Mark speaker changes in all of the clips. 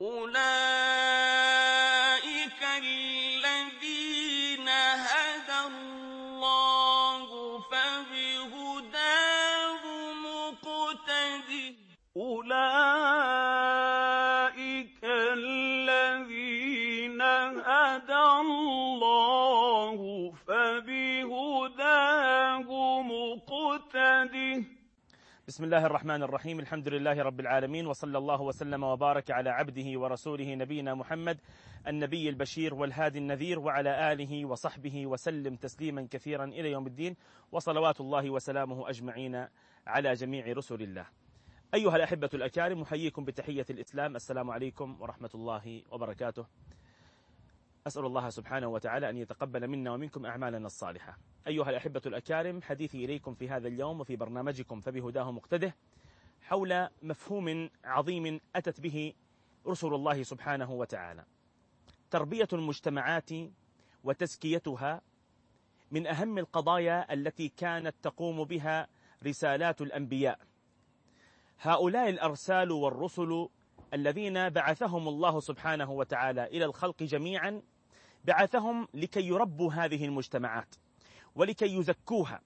Speaker 1: أولئك بسم الله الرحمن الرحيم الحمد لله رب العالمين وصلى الله وسلم وبارك على عبده ورسوله نبينا محمد النبي البشير والهادي النذير وعلى آله وصحبه وسلم تسليما كثيرا إلى يوم الدين وصلوات الله وسلامه أجمعين على جميع رسل الله أيها الأحبة الأكارم أحييكم بتحية الإسلام السلام عليكم ورحمة الله وبركاته أسأل الله سبحانه وتعالى أن يتقبل منا ومنكم أعمالنا الصالحة أيها الأحبة الأكارم حديثي إليكم في هذا اليوم وفي برنامجكم فبهداه مقتده حول مفهوم عظيم أتت به رسل الله سبحانه وتعالى تربية المجتمعات وتزكيتها من أهم القضايا التي كانت تقوم بها رسالات الأنبياء هؤلاء الأرسال والرسل الذين بعثهم الله سبحانه وتعالى إلى الخلق جميعا بعثهم لكي يربوا هذه المجتمعات ولكي يزكوها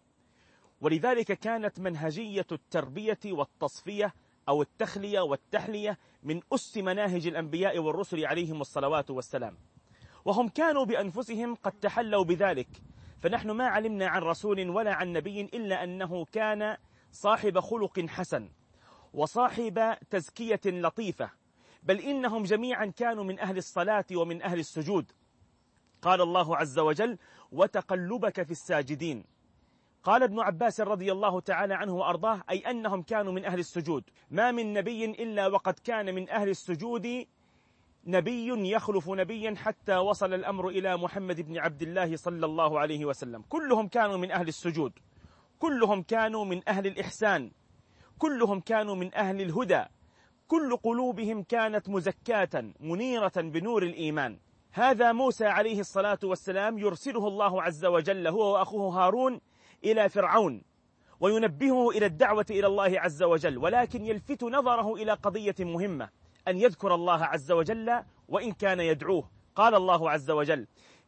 Speaker 1: ولذلك كانت منهجية التربية والتصفية أو التخلية والتحلية من أس مناهج الأنبياء والرسل عليهم الصلوات والسلام وهم كانوا بأنفسهم قد تحلوا بذلك فنحن ما علمنا عن رسول ولا عن نبي إلا أنه كان صاحب خلق حسن وصاحب تزكية لطيفة بل إنهم جميعا كانوا من أهل الصلاة ومن أهل السجود قال الله عز وجل وتقلبك في الساجدين قال ابن عباس رضي الله تعالى عنه وأرضاه أي أنهم كانوا من أهل السجود ما من نبي إلا وقد كان من أهل السجود نبي يخلف نبيا حتى وصل الأمر إلى محمد بن عبد الله صلى الله عليه وسلم كلهم كانوا من أهل السجود كلهم كانوا من أهل الإحسان كلهم كانوا من أهل الهدى كل قلوبهم كانت مزكاة منيرة بنور الإيمان هذا موسى عليه الصلاة والسلام يرسله الله عز وجل هو وأخوه هارون إلى فرعون وينبهه إلى الدعوة إلى الله عز وجل ولكن يلفت نظره إلى قضية مهمة أن يذكر الله عز وجل وإن كان يدعوه قال الله عز وجل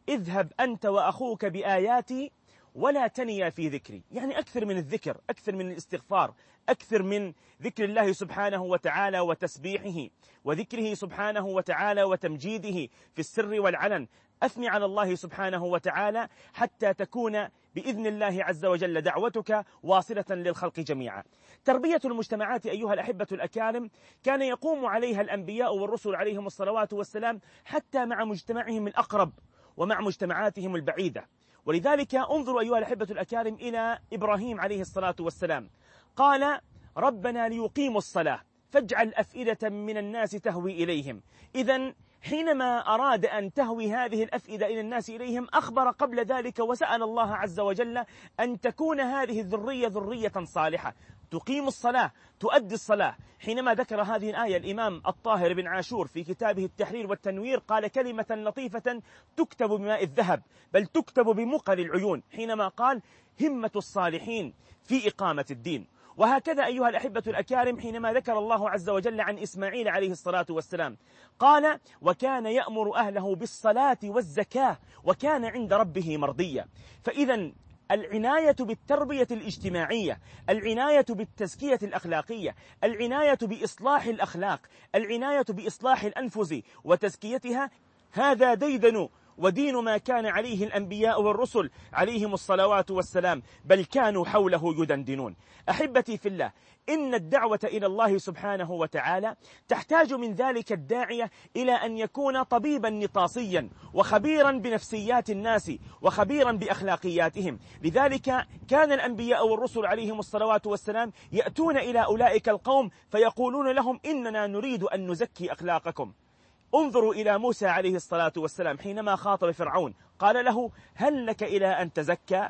Speaker 1: اذهب أنت وأخوك بآياتي ولا تنيا في ذكري يعني أكثر من الذكر أكثر من الاستغفار أكثر من ذكر الله سبحانه وتعالى وتسبيحه وذكره سبحانه وتعالى وتمجيده في السر والعلن أثني على الله سبحانه وتعالى حتى تكون بإذن الله عز وجل دعوتك واصلة للخلق جميعا تربية المجتمعات أيها الأحبة الأكارم كان يقوم عليها الأنبياء والرسل عليهم الصلوات والسلام حتى مع مجتمعهم الأقرب ومع مجتمعاتهم البعيدة ولذلك انظروا أيها الأحبة الأكارم إلى إبراهيم عليه الصلاة والسلام قال ربنا ليقيموا الصلاة فاجعل أفئدة من الناس تهوي إليهم إذا حينما أراد أن تهوي هذه الأفئدة إلى الناس إليهم أخبر قبل ذلك وسأل الله عز وجل أن تكون هذه الذرية ذرية صالحة تقيم الصلاة تؤدي الصلاة حينما ذكر هذه الآية الإمام الطاهر بن عاشور في كتابه التحرير والتنوير قال كلمة لطيفة تكتب بماء الذهب بل تكتب بمقل العيون حينما قال همة الصالحين في إقامة الدين وهكذا أيها الأحبة الأكارم حينما ذكر الله عز وجل عن إسماعيل عليه الصلاة والسلام قال وكان يأمر أهله بالصلاة والزكاة وكان عند ربه مرضية فإذا العناية بالتربية الاجتماعية العناية بالتزكية الأخلاقية العناية بإصلاح الأخلاق العناية بإصلاح الأنفس وتزكيتها هذا ديدن ودين ما كان عليه الأنبياء والرسل عليهم الصلوات والسلام بل كانوا حوله يدندنون أحبتي في الله إن الدعوة إلى الله سبحانه وتعالى تحتاج من ذلك الداعية إلى أن يكون طبيبا نطاسيا وخبيرا بنفسيات الناس وخبيرا بأخلاقياتهم لذلك كان الأنبياء والرسل عليهم الصلوات والسلام يأتون إلى أولئك القوم فيقولون لهم إننا نريد أن نزكي أخلاقكم انظروا إلى موسى عليه الصلاة والسلام حينما خاطب فرعون قال له هل لك إلى أن تزكى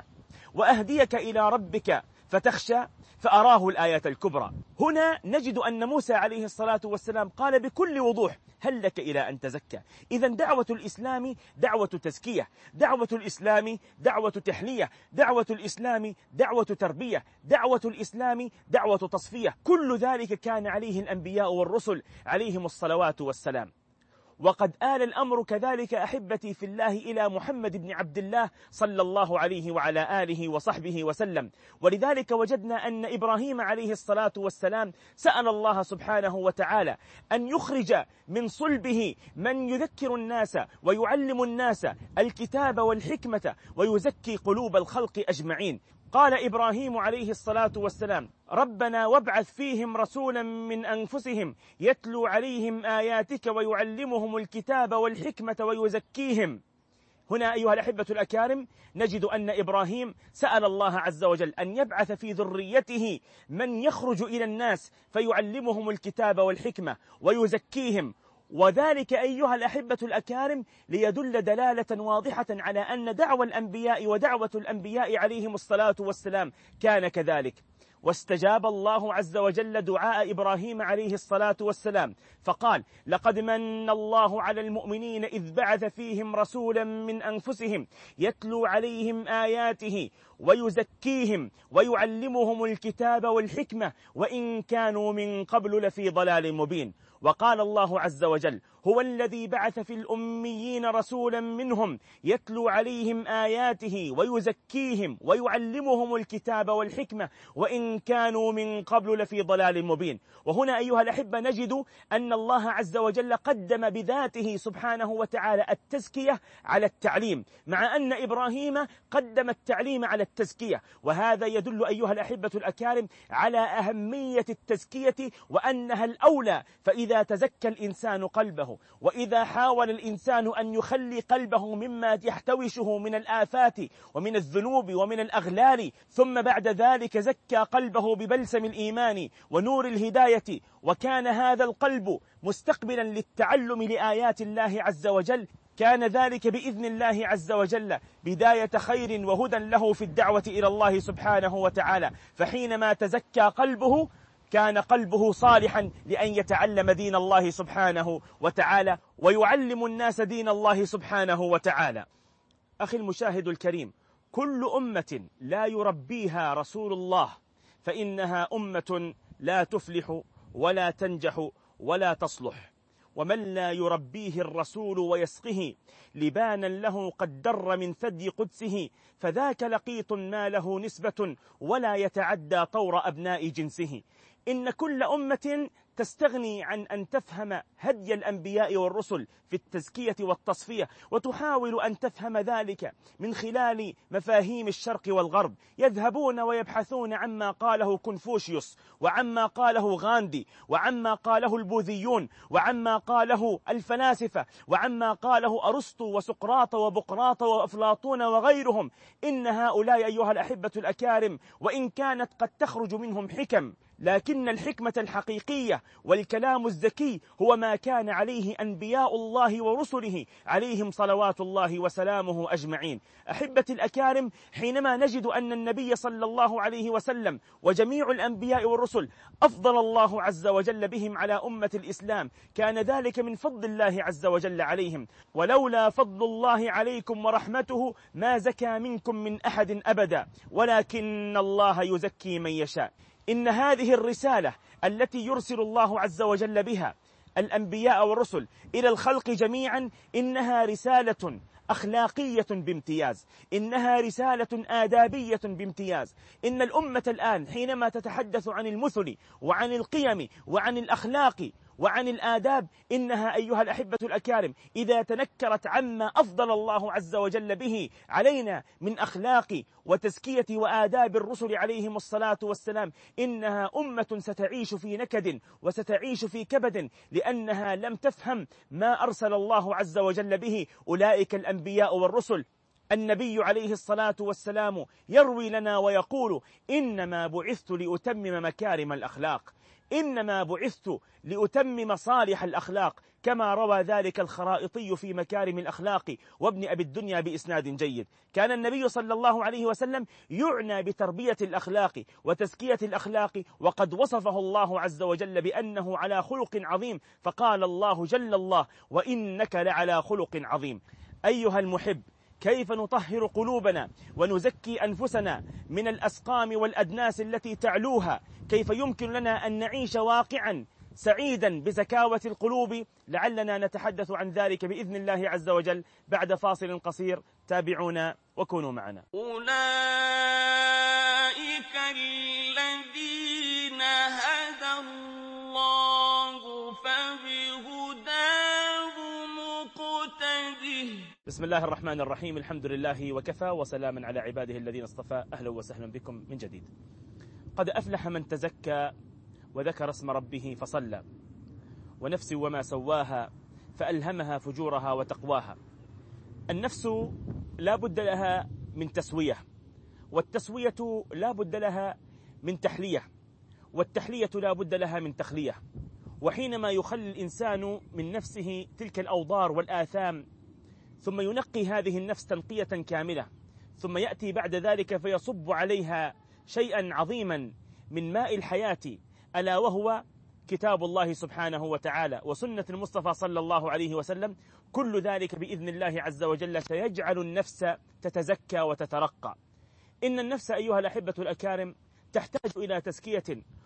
Speaker 1: وأهديك إلى ربك فتخشى فأراه الآية الكبرى هنا نجد أن موسى عليه الصلاة والسلام قال بكل وضوح هل لك إلى أن تزكى إذا دعوة الإسلام دعوة تزكية دعوة الإسلام دعوة تحلية دعوة الإسلام دعوة تربية دعوة الإسلام دعوة تصفية كل ذلك كان عليه الأنبياء والرسل عليهم الصلوات والسلام وقد آل الأمر كذلك أحبتي في الله إلى محمد بن عبد الله صلى الله عليه وعلى آله وصحبه وسلم ولذلك وجدنا أن إبراهيم عليه الصلاة والسلام سأل الله سبحانه وتعالى أن يخرج من صلبه من يذكر الناس ويعلم الناس الكتاب والحكمة ويزكي قلوب الخلق أجمعين قال إبراهيم عليه الصلاة والسلام ربنا وابعث فيهم رسولا من أنفسهم يتلو عليهم آياتك ويعلمهم الكتاب والحكمة ويزكيهم هنا أيها الأحبة الأكارم نجد أن إبراهيم سأل الله عز وجل أن يبعث في ذريته من يخرج إلى الناس فيعلمهم الكتاب والحكمة ويزكيهم وذلك أيها الأحبة الأكارم ليدل دلالة واضحة على أن دعوى الأنبياء ودعوة الأنبياء عليهم الصلاة والسلام كان كذلك واستجاب الله عز وجل دعاء إبراهيم عليه الصلاة والسلام فقال لقد من الله على المؤمنين إذ بعث فيهم رسولا من أنفسهم يتلو عليهم آياته ويزكيهم ويعلمهم الكتاب والحكمة وإن كانوا من قبل لفي ضلال مبين وقال الله عز وجل هو الذي بعث في الأميين رسولا منهم يتلو عليهم آياته ويزكيهم ويعلمهم الكتاب والحكمة وإن كانوا من قبل لفي ضلال مبين وهنا أيها الأحبة نجد أن الله عز وجل قدم بذاته سبحانه وتعالى التزكية على التعليم مع أن إبراهيم قدم التعليم على التزكية وهذا يدل أيها الأحبة الأكارم على أهمية التزكية وأنها الأولى فإذا تزكى الإنسان قلبه وإذا حاول الإنسان أن يخلي قلبه مما يحتوشه من الآفات ومن الذنوب ومن الأغلال ثم بعد ذلك زكى قلبه ببلسم الإيمان ونور الهداية وكان هذا القلب مستقبلا للتعلم لآيات الله عز وجل كان ذلك بإذن الله عز وجل بداية خير وهدى له في الدعوة إلى الله سبحانه وتعالى فحينما تزكى قلبه كان قلبه صالحا لأن يتعلم دين الله سبحانه وتعالى ويعلم الناس دين الله سبحانه وتعالى أخي المشاهد الكريم كل أمة لا يربيها رسول الله فإنها أمة لا تفلح ولا تنجح ولا تصلح ومن لا يربيه الرسول ويسقه لبانا له قد در من ثدي قدسه فذاك لقيط ما له نسبة ولا يتعدى طور أبناء جنسه إن كل أمة تستغني عن أن تفهم هدي الأنبياء والرسل في التزكية والتصفية وتحاول أن تفهم ذلك من خلال مفاهيم الشرق والغرب يذهبون ويبحثون عما قاله كونفوشيوس وعما قاله غاندي وعما قاله البوذيون وعما قاله الفلاسفة وعما قاله أرسطو وسقراط وبقراط وأفلاطون وغيرهم إن هؤلاء أيها الأحبة الأكارم وإن كانت قد تخرج منهم حكم لكن الحكمة الحقيقية والكلام الزكي هو ما كان عليه أنبياء الله ورسله عليهم صلوات الله وسلامه أجمعين أحبة الأكارم حينما نجد أن النبي صلى الله عليه وسلم وجميع الأنبياء والرسل أفضل الله عز وجل بهم على أمة الإسلام كان ذلك من فضل الله عز وجل عليهم ولولا فضل الله عليكم ورحمته ما زكى منكم من أحد أبدا ولكن الله يزكي من يشاء إن هذه الرسالة التي يرسل الله عز وجل بها الأنبياء والرسل إلى الخلق جميعا إنها رسالة أخلاقية بامتياز إنها رسالة آدابية بامتياز إن الأمة الآن حينما تتحدث عن المثل وعن القيم وعن الأخلاق وعن الآداب إنها أيها الأحبة الأكارم إذا تنكرت عما أفضل الله عز وجل به علينا من أخلاق وتزكية وآداب الرسل عليهم الصلاة والسلام إنها أمة ستعيش في نكد وستعيش في كبد لأنها لم تفهم ما أرسل الله عز وجل به أولئك الأنبياء والرسل النبي عليه الصلاة والسلام يروي لنا ويقول إنما بعثت لأتمم مكارم الأخلاق إنما بعثت لأتمم صالح الأخلاق كما روى ذلك الخرائطي في مكارم الأخلاق وابن أبي الدنيا بإسناد جيد كان النبي صلى الله عليه وسلم يعنى بتربية الأخلاق وتزكية الأخلاق وقد وصفه الله عز وجل بأنه على خلق عظيم فقال الله جل الله وإنك لعلى خلق عظيم أيها المحب كيف نطهر قلوبنا ونزكي أنفسنا من الأسقام والأدناس التي تعلوها كيف يمكن لنا أن نعيش واقعا سعيدا بزكاوة القلوب لعلنا نتحدث عن ذلك بإذن الله عز وجل بعد فاصل قصير تابعونا وكونوا معنا أولئك بسم الله الرحمن الرحيم الحمد لله وكفى وسلام على عباده الذين اصطفى أهلا وسهلا بكم من جديد قد أفلح من تزكى وذكر اسم ربه فصلى ونفس وما سواها فألهمها فجورها وتقواها النفس لا بد لها من تسوية والتسوية لا بد لها من تحلية والتحلية لا بد لها من تخلية وحينما يخلي الإنسان من نفسه تلك الأوضار والآثام ثم ينقي هذه النفس تنقية كاملة ثم يأتي بعد ذلك فيصب عليها شيئا عظيما من ماء الحياة ألا وهو كتاب الله سبحانه وتعالى وسنة المصطفى صلى الله عليه وسلم كل ذلك بإذن الله عز وجل سيجعل النفس تتزكى وتترقى إن النفس أيها الأحبة الأكارم تحتاج إلى تزكية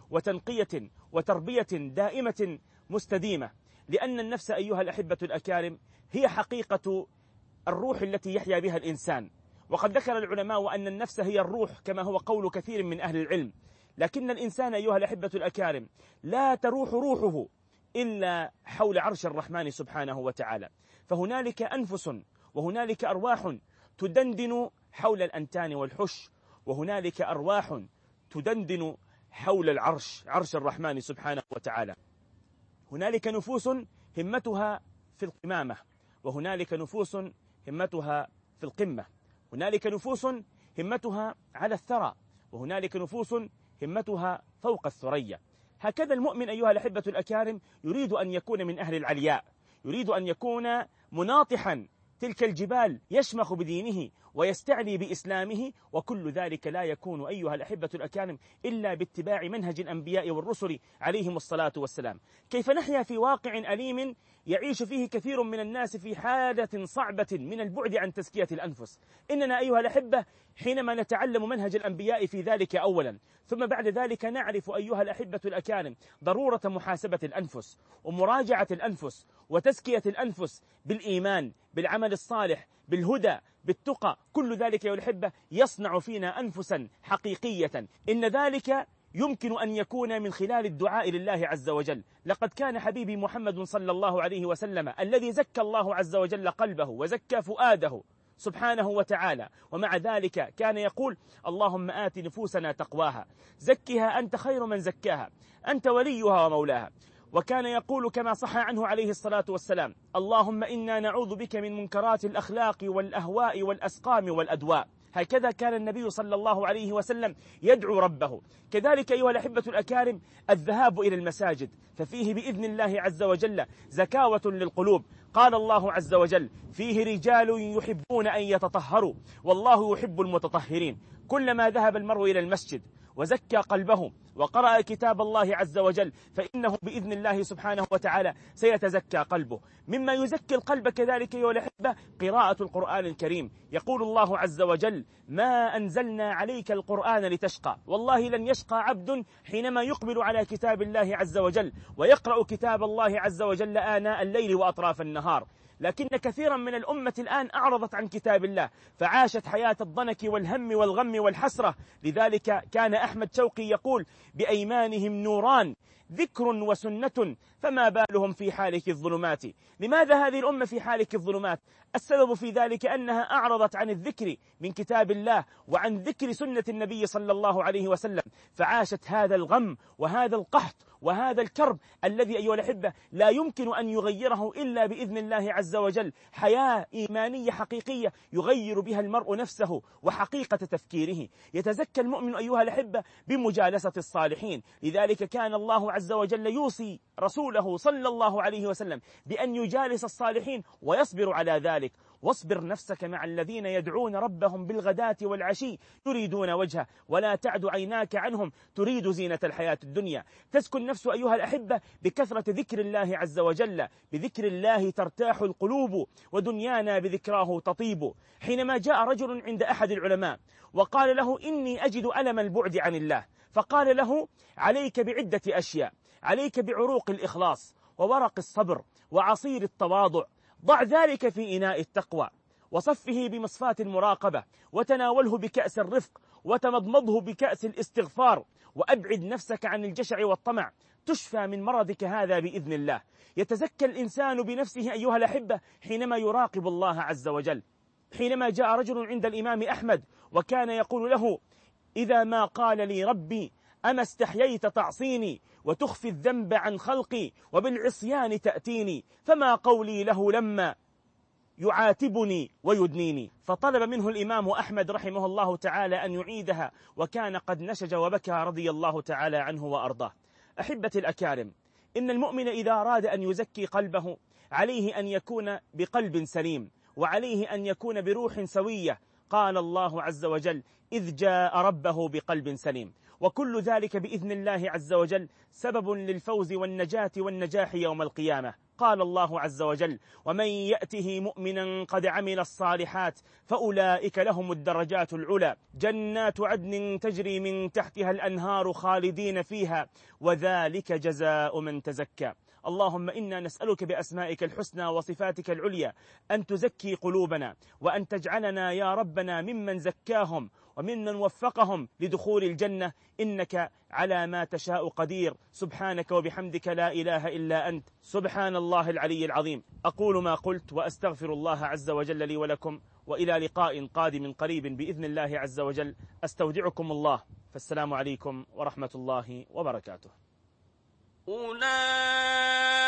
Speaker 1: وتنقية وتربية دائمة مستديمة لأن النفس أيها الأحبة الأكارم هي حقيقة الروح التي يحيا بها الإنسان وقد ذكر العلماء أن النفس هي الروح كما هو قول كثير من أهل العلم لكن الإنسان أيها الأحبة الأكارم لا تروح روحه إلا حول عرش الرحمن سبحانه وتعالى فهنالك أنفس وهنالك أرواح تدندن حول الأنتان والحش وهنالك أرواح تدندن حول العرش عرش الرحمن سبحانه وتعالى هنالك نفوس همتها في القمامة وهنالك نفوس همتها في القمة هنالك نفوس همتها على الثرى وهنالك نفوس همتها فوق الثريا هكذا المؤمن أيها الأحبة الأكارم يريد أن يكون من أهل العلياء يريد أن يكون مناطحا تلك الجبال يشمخ بدينه ويستعلي بإسلامه وكل ذلك لا يكون أيها الأحبة الأكارم إلا باتباع منهج الأنبياء والرسل عليهم الصلاة والسلام كيف نحيا في واقع أليم يعيش فيه كثير من الناس في حالة صعبة من البعد عن تزكية الأنفس إننا أيها الأحبة حينما نتعلم منهج الأنبياء في ذلك أولا ثم بعد ذلك نعرف أيها الأحبة الأكارم ضرورة محاسبة الأنفس ومراجعة الأنفس وتزكية الأنفس بالإيمان بالعمل الصالح بالهدى بالتقى كل ذلك يا الحبة يصنع فينا أنفسا حقيقية إن ذلك يمكن أن يكون من خلال الدعاء لله عز وجل لقد كان حبيبي محمد صلى الله عليه وسلم الذي زكى الله عز وجل قلبه وزكى فؤاده سبحانه وتعالى ومع ذلك كان يقول اللهم آت نفوسنا تقواها زكها أنت خير من زكاها أنت وليها ومولاها وكان يقول كما صح عنه عليه الصلاة والسلام اللهم إنا نعوذ بك من منكرات الأخلاق والأهواء والأسقام والأدواء هكذا كان النبي صلى الله عليه وسلم يدعو ربه كذلك أيها الأحبة الأكارم الذهاب إلى المساجد ففيه بإذن الله عز وجل زكاوة للقلوب قال الله عز وجل فيه رجال يحبون أن يتطهروا والله يحب المتطهرين كلما ذهب المرء إلى المسجد وزكى قلبه وقرأ كتاب الله عز وجل فإنه بإذن الله سبحانه وتعالى سيتزكى قلبه مما يزكي القلب كذلك أيها الأحبة قراءة القرآن الكريم يقول الله عز وجل ما أنزلنا عليك القرآن لتشقى والله لن يشقى عبد حينما يقبل على كتاب الله عز وجل ويقرأ كتاب الله عز وجل آناء الليل وأطراف النهار لكن كثيرا من الأمة الآن أعرضت عن كتاب الله فعاشت حياة الضنك والهم والغم والحسرة لذلك كان أحمد شوقي يقول بأيمانهم نوران ذكر وسنة فما بالهم في حالك الظلمات لماذا هذه الأمة في حالك الظلمات السبب في ذلك أنها أعرضت عن الذكر من كتاب الله وعن ذكر سنة النبي صلى الله عليه وسلم فعاشت هذا الغم وهذا القحط وهذا الكرب الذي أيها الأحبة لا يمكن أن يغيره إلا بإذن الله عز وجل حياة إيمانية حقيقية يغير بها المرء نفسه وحقيقة تفكيره يتزكى المؤمن أيها الأحبة بمجالسة الصالحين لذلك كان الله عز وجل يوصي رسوله صلى الله عليه وسلم بأن يجالس الصالحين ويصبر على ذلك واصبر نفسك مع الذين يدعون ربهم بالغداة والعشي يريدون وجهه ولا تعد عيناك عنهم تريد زينة الحياة الدنيا تسكن نفس أيها الأحبة بكثرة ذكر الله عز وجل بذكر الله ترتاح القلوب ودنيانا بذكراه تطيب حينما جاء رجل عند أحد العلماء وقال له إني أجد ألم البعد عن الله فقال له عليك بعدة أشياء عليك بعروق الإخلاص وورق الصبر وعصير التواضع ضع ذلك في إناء التقوى وصفه بمصفاة المراقبة وتناوله بكأس الرفق وتمضمضه بكأس الاستغفار وأبعد نفسك عن الجشع والطمع تشفى من مرضك هذا بإذن الله يتزكى الإنسان بنفسه أيها الأحبة حينما يراقب الله عز وجل حينما جاء رجل عند الإمام أحمد وكان يقول له إذا ما قال لي ربي أما استحييت تعصيني وتخفي الذنب عن خلقي وبالعصيان تأتيني فما قولي له لما يعاتبني ويدنيني فطلب منه الإمام أحمد رحمه الله تعالى أن يعيدها وكان قد نشج وبكى رضي الله تعالى عنه وأرضاه أحبة الأكارم إن المؤمن إذا أراد أن يزكي قلبه عليه أن يكون بقلب سليم وعليه أن يكون بروح سوية قال الله عز وجل إذ جاء ربه بقلب سليم وكل ذلك بإذن الله عز وجل سبب للفوز والنجاة والنجاح يوم القيامة قال الله عز وجل ومن يأته مؤمنا قد عمل الصالحات فأولئك لهم الدرجات العلى جنات عدن تجري من تحتها الأنهار خالدين فيها وذلك جزاء من تزكى اللهم إنا نسألك بأسمائك الحسنى وصفاتك العليا أن تزكي قلوبنا وأن تجعلنا يا ربنا ممن زكاهم وممن وفقهم لدخول الجنة إنك على ما تشاء قدير سبحانك وبحمدك لا إله إلا أنت سبحان الله العلي العظيم أقول ما قلت وأستغفر الله عز وجل لي ولكم وإلى لقاء قادم قريب بإذن الله عز وجل أستودعكم الله فالسلام عليكم ورحمة الله وبركاته أولئك